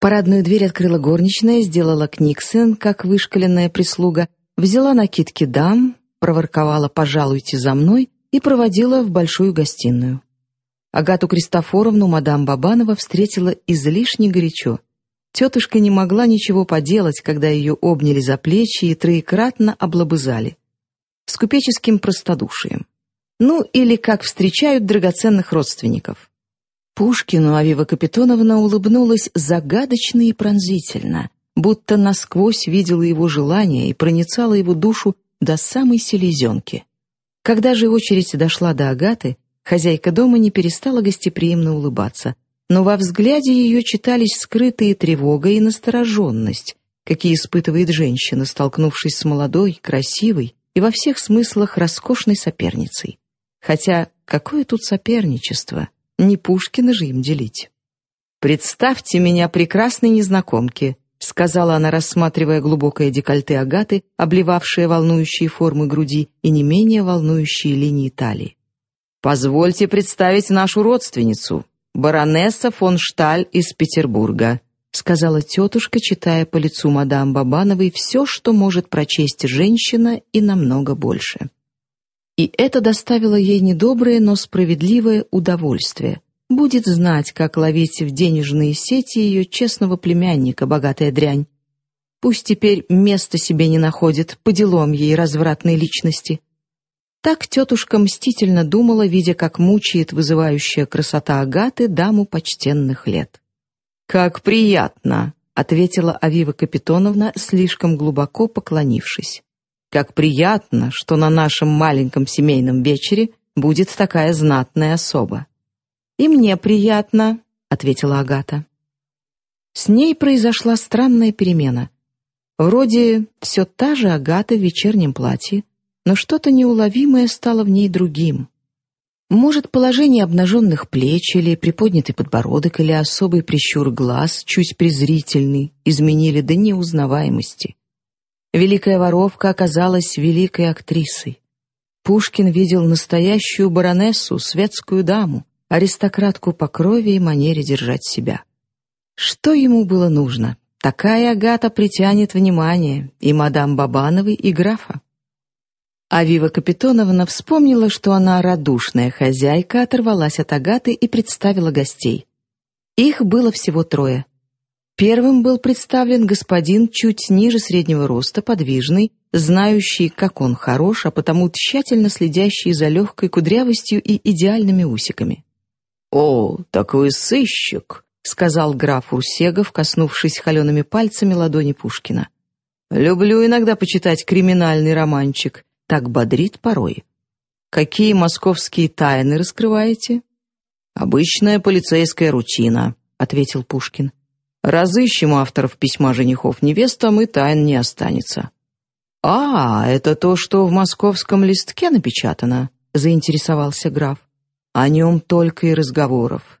Парадную дверь открыла горничная, сделала книгсен, как вышкаленная прислуга, взяла накидки дам, проворковала «пожалуйте за мной» и проводила в большую гостиную. Агату Кристофоровну мадам Бабанова встретила излишне горячо. Тетушка не могла ничего поделать, когда ее обняли за плечи и троекратно облобызали. С купеческим простодушием. Ну, или как встречают драгоценных родственников. Пушкину Авива Капитоновна улыбнулась загадочно и пронзительно, будто насквозь видела его желание и проницала его душу до самой селезенки. Когда же очередь дошла до Агаты, хозяйка дома не перестала гостеприимно улыбаться, но во взгляде ее читались скрытые тревога и настороженность, какие испытывает женщина, столкнувшись с молодой, красивой и во всех смыслах роскошной соперницей. Хотя какое тут соперничество? Не Пушкина же им делить. «Представьте меня прекрасной незнакомке», сказала она, рассматривая глубокое декольте Агаты, обливавшее волнующие формы груди и не менее волнующие линии талии. «Позвольте представить нашу родственницу, баронесса фон Шталь из Петербурга», сказала тетушка, читая по лицу мадам Бабановой все, что может прочесть женщина и намного больше. И это доставило ей недоброе, но справедливое удовольствие. Будет знать, как ловить в денежные сети ее честного племянника, богатая дрянь. Пусть теперь места себе не находит, по делам ей развратной личности. Так тетушка мстительно думала, видя, как мучает вызывающая красота Агаты даму почтенных лет. «Как приятно!» — ответила Авива Капитоновна, слишком глубоко поклонившись. Как приятно, что на нашем маленьком семейном вечере будет такая знатная особа. И мне приятно, ответила Агата. С ней произошла странная перемена. Вроде все та же Агата в вечернем платье, но что-то неуловимое стало в ней другим. Может, положение обнаженных плеч или приподнятый подбородок или особый прищур глаз, чуть презрительный, изменили до неузнаваемости. Великая воровка оказалась великой актрисой. Пушкин видел настоящую баронессу, светскую даму, аристократку по крови и манере держать себя. Что ему было нужно? Такая Агата притянет внимание и мадам Бабановой, и графа. А Вива Капитоновна вспомнила, что она радушная хозяйка, оторвалась от Агаты и представила гостей. Их было всего трое. Первым был представлен господин чуть ниже среднего роста, подвижный, знающий, как он хорош, а потому тщательно следящий за легкой кудрявостью и идеальными усиками. «О, такой сыщик!» — сказал граф Урсегов, коснувшись холеными пальцами ладони Пушкина. «Люблю иногда почитать криминальный романчик. Так бодрит порой. Какие московские тайны раскрываете?» «Обычная полицейская рутина», — ответил Пушкин. Разыщем авторов письма женихов невестам, и тайн не останется. «А, это то, что в московском листке напечатано?» — заинтересовался граф. «О нем только и разговоров.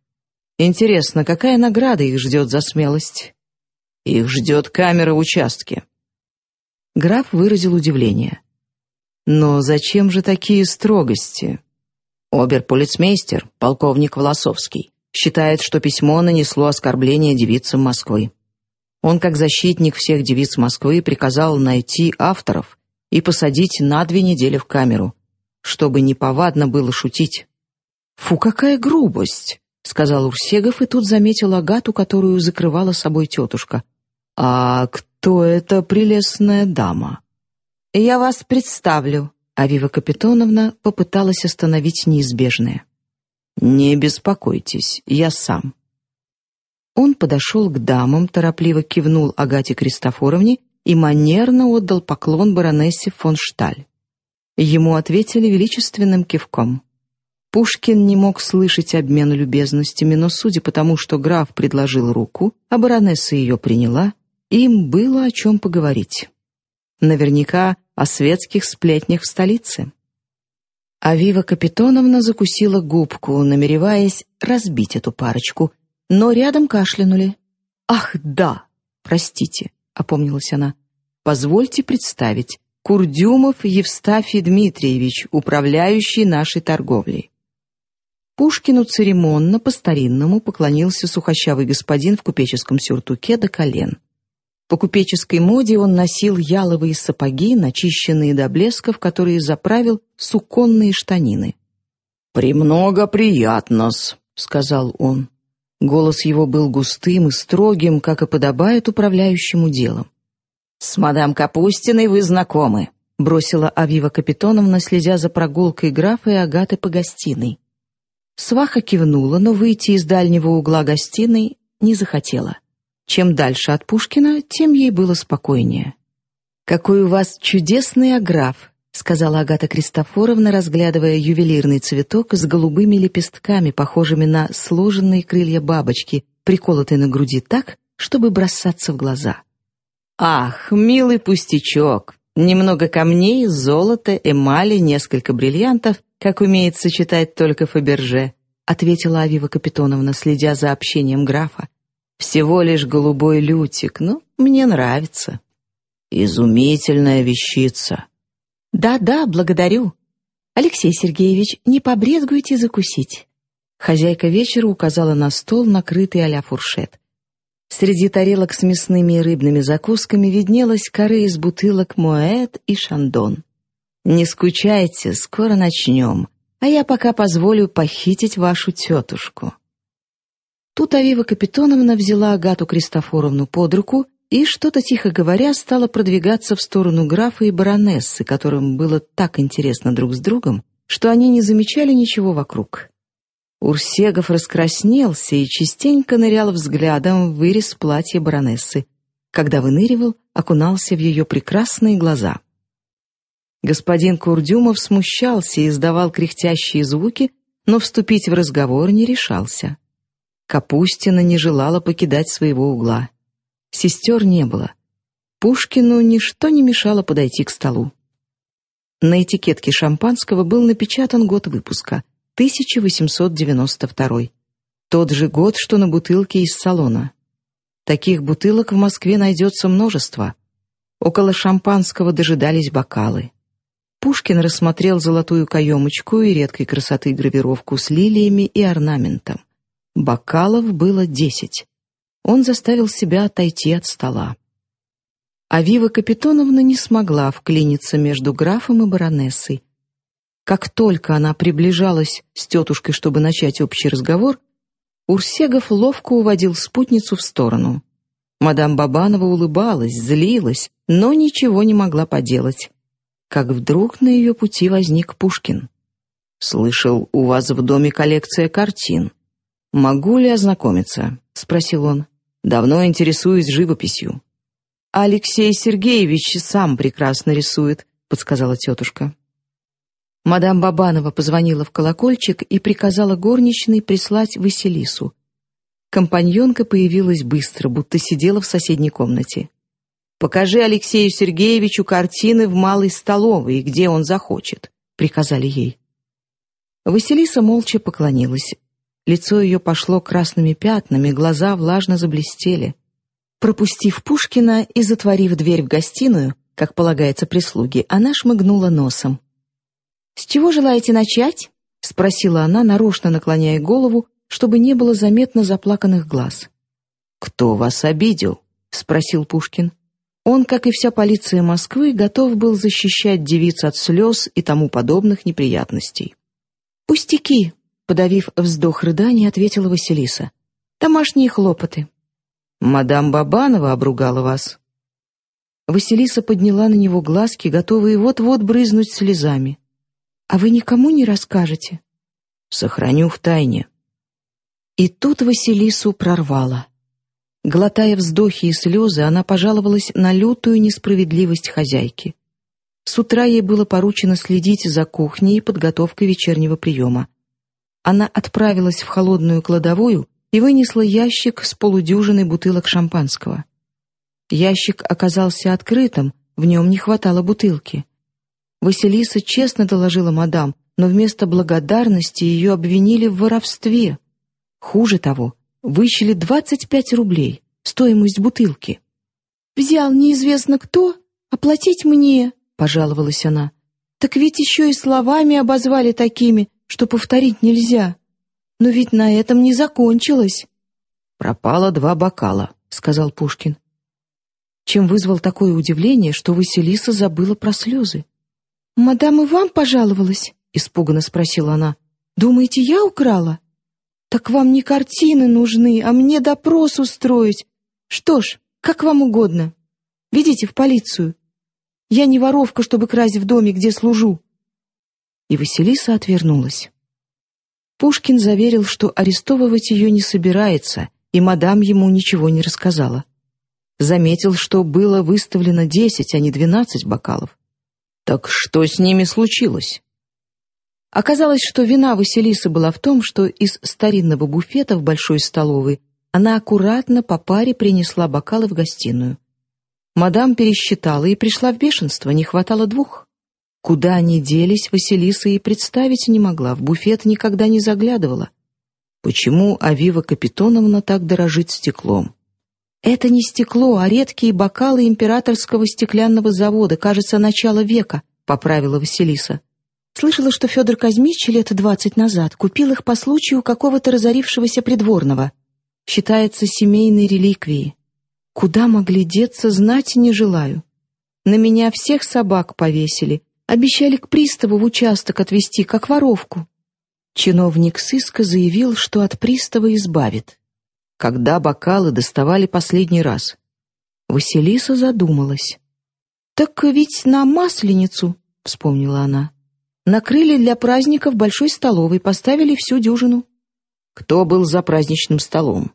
Интересно, какая награда их ждет за смелость?» «Их ждет камера в участке». Граф выразил удивление. «Но зачем же такие строгости?» «Оберполицмейстер, полковник Волосовский считает, что письмо нанесло оскорбление девицам Москвы. Он, как защитник всех девиц Москвы, приказал найти авторов и посадить на две недели в камеру, чтобы неповадно было шутить. «Фу, какая грубость!» — сказал Урсегов, и тут заметил Агату, которую закрывала собой тетушка. «А кто эта прелестная дама?» «Я вас представлю», — Авива Капитоновна попыталась остановить неизбежное. «Не беспокойтесь, я сам». Он подошел к дамам, торопливо кивнул Агате Кристофоровне и манерно отдал поклон баронессе фон Шталь. Ему ответили величественным кивком. Пушкин не мог слышать обмен любезностями, но судя по тому, что граф предложил руку, а баронесса ее приняла, им было о чем поговорить. Наверняка о светских сплетнях в столице. Авива Капитоновна закусила губку, намереваясь разбить эту парочку, но рядом кашлянули. «Ах, да! Простите», — опомнилась она. «Позвольте представить. Курдюмов Евстафий Дмитриевич, управляющий нашей торговлей». Пушкину церемонно, по-старинному поклонился сухощавый господин в купеческом сюртуке до колен. По купеческой моде он носил яловые сапоги, начищенные до блесков, которые заправил суконные штанины. «Премного приятно-с», — сказал он. Голос его был густым и строгим, как и подобает управляющему делом. «С мадам Капустиной вы знакомы», — бросила Авива Капитоновна, следя за прогулкой графа и Агаты по гостиной. Сваха кивнула, но выйти из дальнего угла гостиной не захотела. Чем дальше от Пушкина, тем ей было спокойнее. «Какой у вас чудесный аграф!» — сказала Агата Кристофоровна, разглядывая ювелирный цветок с голубыми лепестками, похожими на сложенные крылья бабочки, приколотые на груди так, чтобы бросаться в глаза. «Ах, милый пустячок! Немного камней, золота, эмали, несколько бриллиантов как умеет сочетать только Фаберже», ответила Авива Капитоновна, следя за общением графа. «Всего лишь голубой лютик, но мне нравится». «Изумительная вещица». «Да-да, благодарю. Алексей Сергеевич, не побрезгуйте закусить». Хозяйка вечера указала на стол, накрытый а фуршет. Среди тарелок с мясными и рыбными закусками виднелась коры из бутылок Моэт и Шандон. Не скучайте, скоро начнем, а я пока позволю похитить вашу тетушку». Тут Авива Капитоновна взяла Агату Кристофоровну под руку и, что-то тихо говоря, стала продвигаться в сторону графа и баронессы, которым было так интересно друг с другом, что они не замечали ничего вокруг. Урсегов раскраснелся и частенько нырял взглядом в вырез платья баронессы. Когда выныривал, окунался в ее прекрасные глаза. Господин Курдюмов смущался и издавал кряхтящие звуки, но вступить в разговор не решался. Капустина не желала покидать своего угла. Сестер не было. Пушкину ничто не мешало подойти к столу. На этикетке шампанского был напечатан год выпуска — 1892. Тот же год, что на бутылке из салона. Таких бутылок в Москве найдется множество. Около шампанского дожидались бокалы. Пушкин рассмотрел золотую каемочку и редкой красоты гравировку с лилиями и орнаментом. Бокалов было десять. Он заставил себя отойти от стола. А Вива Капитоновна не смогла вклиниться между графом и баронессой. Как только она приближалась с тетушкой, чтобы начать общий разговор, Урсегов ловко уводил спутницу в сторону. Мадам Бабанова улыбалась, злилась, но ничего не могла поделать как вдруг на ее пути возник Пушкин. «Слышал, у вас в доме коллекция картин. Могу ли ознакомиться?» — спросил он. «Давно интересуюсь живописью». «Алексей Сергеевич сам прекрасно рисует», — подсказала тетушка. Мадам Бабанова позвонила в колокольчик и приказала горничной прислать Василису. Компаньонка появилась быстро, будто сидела в соседней комнате. «Покажи Алексею Сергеевичу картины в малой столовой, где он захочет», — приказали ей. Василиса молча поклонилась. Лицо ее пошло красными пятнами, глаза влажно заблестели. Пропустив Пушкина и затворив дверь в гостиную, как полагается прислуге, она шмыгнула носом. «С чего желаете начать?» — спросила она, нарочно наклоняя голову, чтобы не было заметно заплаканных глаз. «Кто вас обидел?» — спросил Пушкин. Он, как и вся полиция Москвы, готов был защищать девиц от слез и тому подобных неприятностей. «Пустяки!» — подавив вздох рыдания, ответила Василиса. «Домашние хлопоты». «Мадам Бабанова обругала вас». Василиса подняла на него глазки, готовые вот-вот брызнуть слезами. «А вы никому не расскажете?» «Сохраню в тайне». И тут Василису прорвало. Глотая вздохи и слезы, она пожаловалась на лютую несправедливость хозяйки. С утра ей было поручено следить за кухней и подготовкой вечернего приема. Она отправилась в холодную кладовую и вынесла ящик с полудюжиной бутылок шампанского. Ящик оказался открытым, в нем не хватало бутылки. Василиса честно доложила мадам, но вместо благодарности ее обвинили в воровстве. Хуже того — вычли 25 рублей, стоимость бутылки. «Взял неизвестно кто, оплатить мне», — пожаловалась она. «Так ведь еще и словами обозвали такими, что повторить нельзя». Но ведь на этом не закончилось. «Пропало два бокала», — сказал Пушкин. Чем вызвал такое удивление, что Василиса забыла про слезы. «Мадам и вам пожаловалась?» — испуганно спросила она. «Думаете, я украла?» «Так вам не картины нужны, а мне допрос устроить. Что ж, как вам угодно. Видите, в полицию. Я не воровка, чтобы красть в доме, где служу». И Василиса отвернулась. Пушкин заверил, что арестовывать ее не собирается, и мадам ему ничего не рассказала. Заметил, что было выставлено десять, а не двенадцать бокалов. Так что с ними случилось? Оказалось, что вина Василисы была в том, что из старинного буфета в большой столовой она аккуратно по паре принесла бокалы в гостиную. Мадам пересчитала и пришла в бешенство, не хватало двух. Куда они делись, Василиса и представить не могла, в буфет никогда не заглядывала. Почему Авива Капитоновна так дорожит стеклом? Это не стекло, а редкие бокалы императорского стеклянного завода, кажется, начала века, поправила Василиса. Слышала, что Федор Казмич лет двадцать назад купил их по случаю какого-то разорившегося придворного. Считается семейной реликвией. Куда могли деться, знать не желаю. На меня всех собак повесили, Обещали к приставу в участок отвезти, как воровку. Чиновник сыска заявил, что от пристава избавит. Когда бокалы доставали последний раз? Василиса задумалась. «Так ведь на Масленицу», — вспомнила она. «Накрыли для праздника в большой столовой, поставили всю дюжину». «Кто был за праздничным столом?»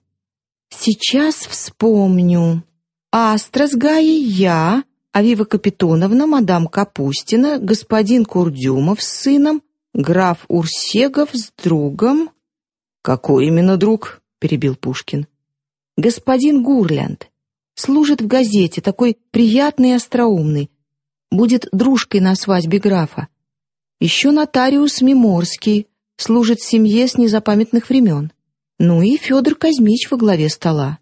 «Сейчас вспомню. Астра с Гаей, я, Авива Капитоновна, мадам Капустина, господин Курдюмов с сыном, граф Урсегов с другом. Какой именно друг? перебил Пушкин. Господин Гурлянд. Служит в газете, такой приятный и остроумный. Будет дружкой на свадьбе графа. Еще нотариус Миморский, служит семье с незапамятных времен. Ну и Федор Казмич во главе стола.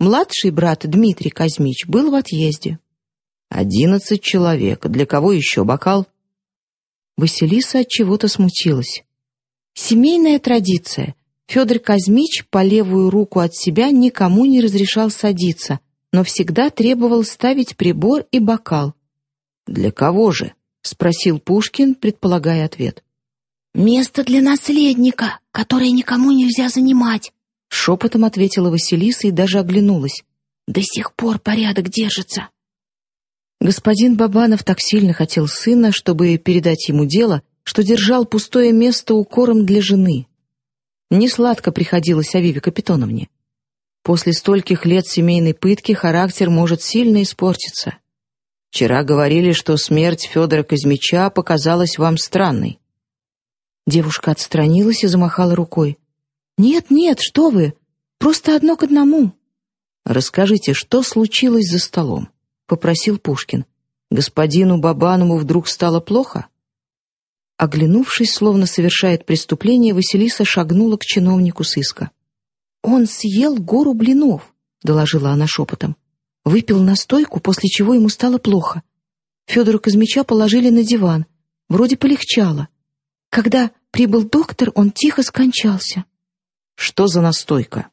Младший брат Дмитрий Казмич был в отъезде. Одиннадцать человек. Для кого еще бокал? Василиса от чего-то смутилась. Семейная традиция. Федор Казмич по левую руку от себя никому не разрешал садиться, но всегда требовал ставить прибор и бокал. Для кого же? спросил Пушкин, предполагая ответ. Место для наследника, которое никому нельзя занимать, шепотом ответила Василиса и даже оглянулась. До сих пор порядок держится. Господин Бабанов так сильно хотел сына, чтобы передать ему дело, что держал пустое место укором для жены. Несладко приходилось Авиве Капитоновне. После стольких лет семейной пытки характер может сильно испортиться. Вчера говорили, что смерть Федора Казмича показалась вам странной. Девушка отстранилась и замахала рукой. «Нет, нет, что вы! Просто одно к одному!» «Расскажите, что случилось за столом?» Попросил Пушкин. Господину Бабанову вдруг стало плохо? Оглянувшись, словно совершает преступление, Василиса шагнула к чиновнику сыска. «Он съел гору блинов», — доложила она шепотом. Выпил настойку, после чего ему стало плохо. Федора Казмича положили на диван. Вроде полегчало. Когда прибыл доктор, он тихо скончался. «Что за настойка?»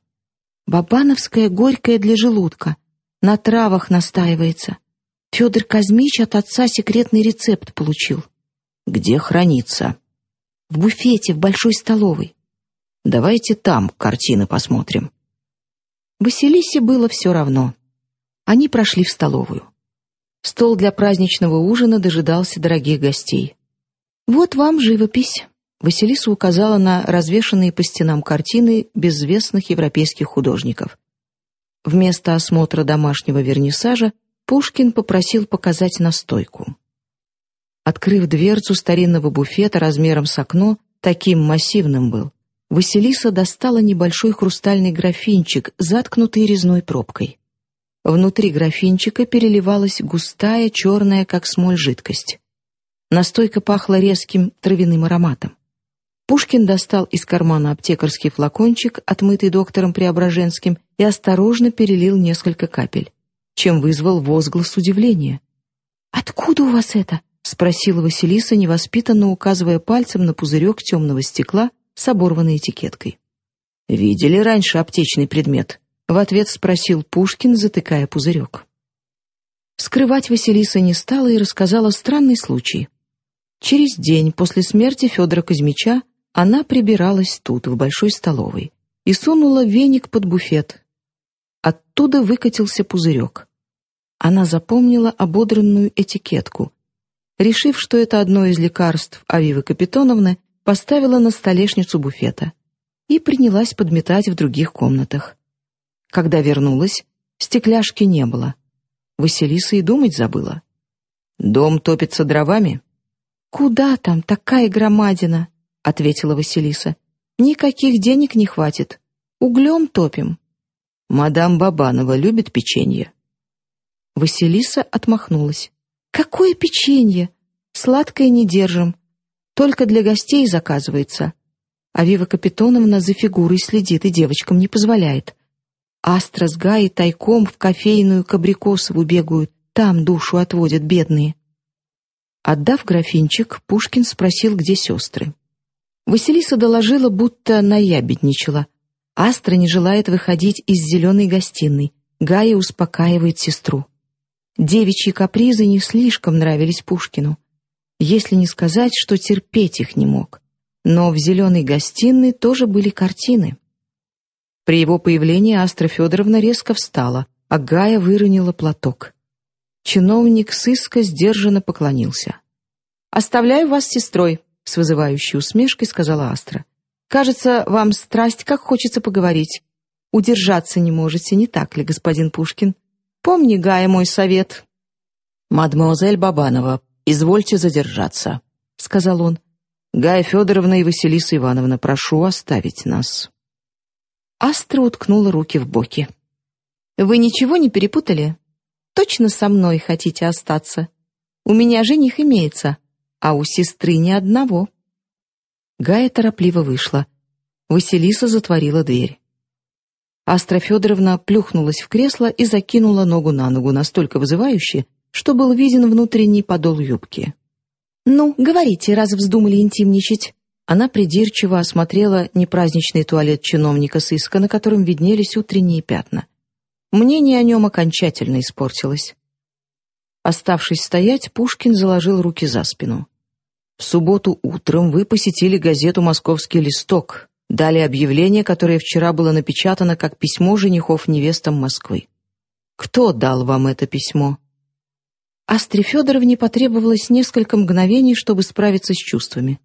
«Бабановская горькая для желудка», на травах настаивается. Федор Казмич от отца секретный рецепт получил. Где хранится? В буфете в большой столовой. Давайте там картины посмотрим. Василисе было все равно. Они прошли в столовую. Стол для праздничного ужина дожидался дорогих гостей. «Вот вам живопись», — Василиса указала на развешанные по стенам картины безвестных европейских художников. Вместо осмотра домашнего вернисажа Пушкин попросил показать настойку. Открыв дверцу старинного буфета размером с окно, таким массивным был, Василиса достала небольшой хрустальный графинчик, заткнутый резной пробкой. Внутри графинчика переливалась густая, черная, как смоль, жидкость. Настойка пахла резким травяным ароматом. Пушкин достал из кармана аптекарский флакончик, отмытый доктором Преображенским, и осторожно перелил несколько капель, чем вызвал возглас удивления. «Откуда у вас это?» — спросила Василиса, невоспитанно указывая пальцем на пузырек темного стекла с оборванной этикеткой. «Видели раньше аптечный предмет?» — в ответ спросил Пушкин, затыкая пузырек. Скрывать Василиса не стала и рассказала странный случай. Через день после смерти Федора Кузьмича она прибиралась тут, в большой столовой, и сунула веник под буфет. Оттуда выкатился пузырек. Она запомнила ободранную этикетку. Решив, что это одно из лекарств Авивы Капитоновны, поставила на столешницу буфета и принялась подметать в других комнатах. Когда вернулась, стекляшки не было. Василиса и думать забыла. «Дом топится дровами?» «Куда там такая громадина?» — ответила Василиса. «Никаких денег не хватит. Углем топим». «Мадам Бабанова любит печенье?» Василиса отмахнулась. «Какое печенье? Сладкое не держим. Только для гостей заказывается. А Вива Капитоновна за фигурой следит и девочкам не позволяет. Астра с Гаей тайком в кофейную к Абрикосову бегают, там душу отводят бедные. Отдав графинчик, Пушкин спросил, где сестры. Василиса доложила, будто наябедничала. Астра не желает выходить из зеленой гостиной. Гая успокаивает сестру. Девичьи капризы не слишком нравились Пушкину если не сказать, что терпеть их не мог. Но в зеленой гостиной тоже были картины. При его появлении Астра Федоровна резко встала, а Гая выронила платок. Чиновник сыска сдержанно поклонился. «Оставляю вас с сестрой», — с вызывающей усмешкой сказала Астра. «Кажется, вам страсть, как хочется поговорить. Удержаться не можете, не так ли, господин Пушкин? Помни, Гая, мой совет». «Мадемуазель Бабанова, «Извольте задержаться», — сказал он. «Гая Федоровна и Василиса Ивановна, прошу оставить нас». Астра уткнула руки в боки. «Вы ничего не перепутали? Точно со мной хотите остаться? У меня жених имеется, а у сестры ни одного». Гая торопливо вышла. Василиса затворила дверь. Астра Федоровна плюхнулась в кресло и закинула ногу на ногу настолько вызывающе, что был виден внутренний подол юбки. «Ну, говорите, раз вздумали интимничать». Она придирчиво осмотрела непраздничный туалет чиновника сыска, на котором виднелись утренние пятна. Мнение о нем окончательно испортилось. Оставшись стоять, Пушкин заложил руки за спину. В субботу утром вы посетили газету «Московский листок», дали объявление, которое вчера было напечатано как письмо женихов невестам Москвы. Кто дал вам это письмо? Астре Федоровне потребовалось несколько мгновений, чтобы справиться с чувствами.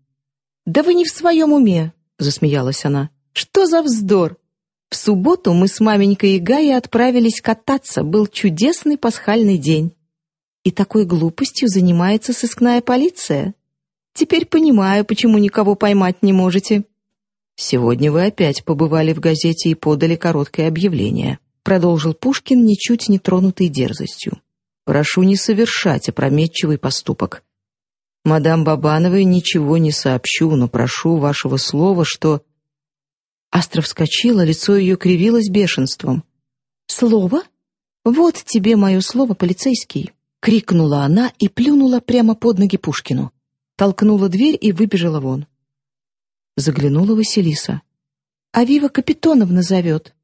«Да вы не в своем уме!» — засмеялась она. «Что за вздор! В субботу мы с маменькой и Гаей отправились кататься, был чудесный пасхальный день. И такой глупостью занимается сыскная полиция. Теперь понимаю, почему никого поймать не можете». «Сегодня вы опять побывали в газете и подали короткое объявление», продолжил Пушкин, ничуть не тронутый дерзостью. Прошу не совершать опрометчивый поступок. Мадам Бабановой ничего не сообщу, но прошу вашего слова, что...» Астра вскочила, лицо ее кривилось бешенством. «Слово? Вот тебе мое слово, полицейский!» — крикнула она и плюнула прямо под ноги Пушкину. Толкнула дверь и выбежала вон. Заглянула Василиса. «А Вива Капитоновна зовет».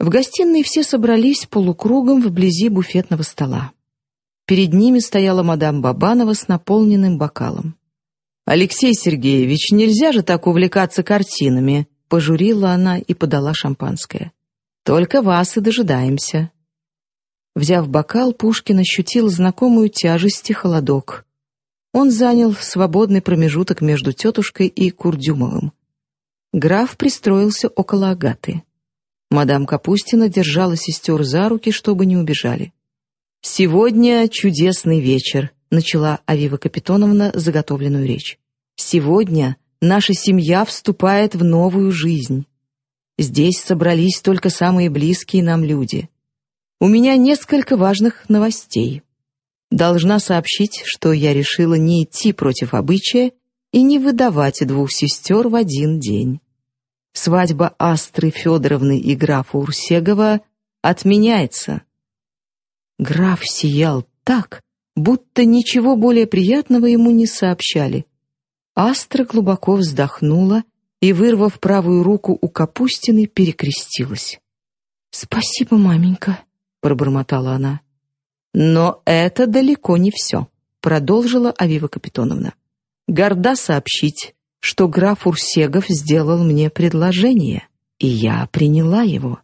В гостиной все собрались полукругом вблизи буфетного стола. Перед ними стояла мадам Бабанова с наполненным бокалом. «Алексей Сергеевич, нельзя же так увлекаться картинами», — пожурила она и подала шампанское. «Только вас и дожидаемся». Взяв бокал, Пушкин ощутил знакомую тяжесть и холодок. Он занял свободный промежуток между тетушкой и Курдюмовым. Граф пристроился около Агаты. Мадам Капустина держала сестер за руки, чтобы не убежали. «Сегодня чудесный вечер», — начала Авива Капитоновна заготовленную речь. «Сегодня наша семья вступает в новую жизнь. Здесь собрались только самые близкие нам люди. У меня несколько важных новостей. Должна сообщить, что я решила не идти против обычая и не выдавать двух сестер в один день свадьба Астры Федоровны и графа Урсегова отменяется. Граф сиял так, будто ничего более приятного ему не сообщали. Астра глубоко вздохнула и, вырвав правую руку у Капустины, перекрестилась. «Спасибо, маменька», — пробормотала она. «Но это далеко не все», — продолжила Авива Капитоновна. «Горда сообщить, что граф Урсегов сделал мне предложение, и я приняла его.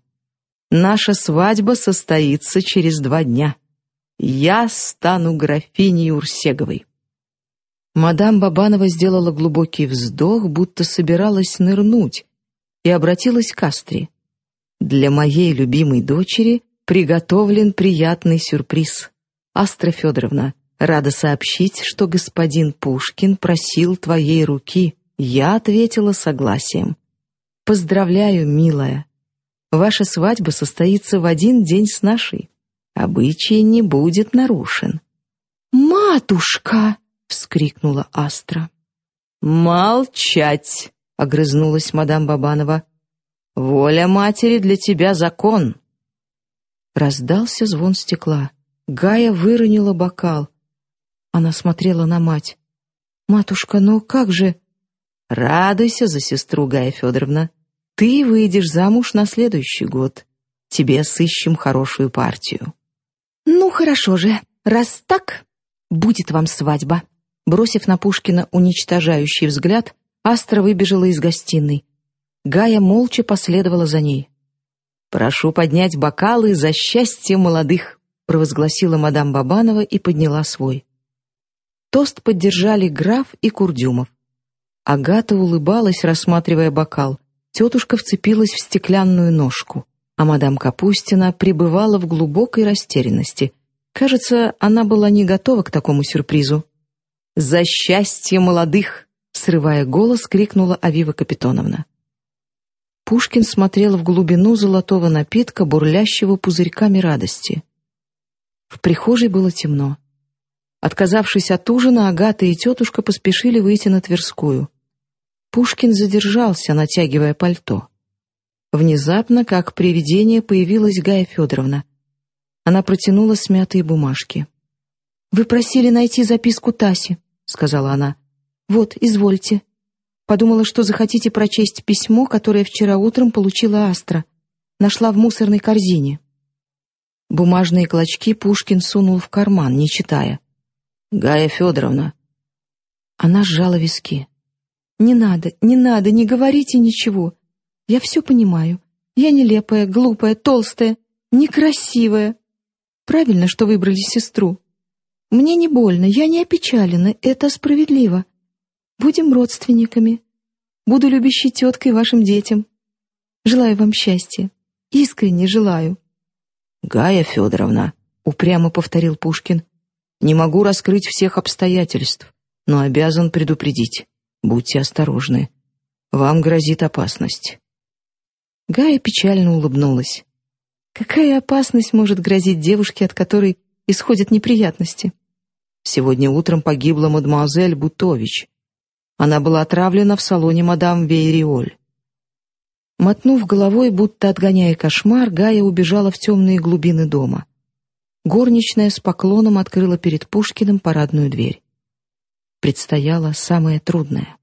Наша свадьба состоится через два дня. Я стану графиней Урсеговой». Мадам Бабанова сделала глубокий вздох, будто собиралась нырнуть, и обратилась к Астре. «Для моей любимой дочери приготовлен приятный сюрприз. Астра Федоровна, рада сообщить, что господин Пушкин просил твоей руки. Я ответила согласием. Поздравляю, милая. Ваша свадьба состоится в один день с нашей. Обычай не будет нарушен». «Матушка!» — вскрикнула Астра. «Молчать!» — огрызнулась мадам Бабанова. «Воля матери для тебя закон!» Раздался звон стекла. Гая выронила бокал. Она смотрела на мать. «Матушка, ну как же...» «Радуйся за сестру, Гая Федоровна. Ты выйдешь замуж на следующий год. Тебе сыщем хорошую партию». «Ну, хорошо же. Раз так, будет вам свадьба». Бросив на Пушкина уничтожающий взгляд, Астра выбежала из гостиной. Гая молча последовала за ней. «Прошу поднять бокалы за счастье молодых», провозгласила мадам Бабанова и подняла свой. Тост поддержали граф и Курдюмов. Агата улыбалась, рассматривая бокал. Тетушка вцепилась в стеклянную ножку, а мадам Капустина пребывала в глубокой растерянности. Кажется, она была не готова к такому сюрпризу. «За счастье молодых!» — срывая голос, крикнула Авива Капитоновна. Пушкин смотрел в глубину золотого напитка, бурлящего пузырьками радости. В прихожей было темно. Отказавшись от ужина, Агата и тетушка поспешили выйти на Тверскую. Пушкин задержался, натягивая пальто. Внезапно, как привидение, появилась Гая Федоровна. Она протянула смятые бумажки. «Вы просили найти записку Таси», — сказала она. «Вот, извольте». Подумала, что захотите прочесть письмо, которое вчера утром получила Астра. Нашла в мусорной корзине. Бумажные клочки Пушкин сунул в карман, не читая. «Гая Федоровна». Она сжала виски. «Не надо, не надо, не говорите ничего. Я все понимаю. Я нелепая, глупая, толстая, некрасивая. Правильно, что выбрали сестру. Мне не больно, я не опечалена, это справедливо. Будем родственниками. Буду любящей теткой вашим детям. Желаю вам счастья. Искренне желаю. Гая Федоровна, упрямо повторил Пушкин, не могу раскрыть всех обстоятельств, но обязан предупредить. Будьте осторожны. Вам грозит опасность. Гая печально улыбнулась. Какая опасность может грозить девушке, от которой исходят неприятности. Сегодня утром погибла мадемуазель Бутович. Она была отравлена в салоне мадам Вейриоль. Мотнув головой, будто отгоняя кошмар, Гая убежала в темные глубины дома. Горничная с поклоном открыла перед Пушкиным парадную дверь. Предстояло самое трудное.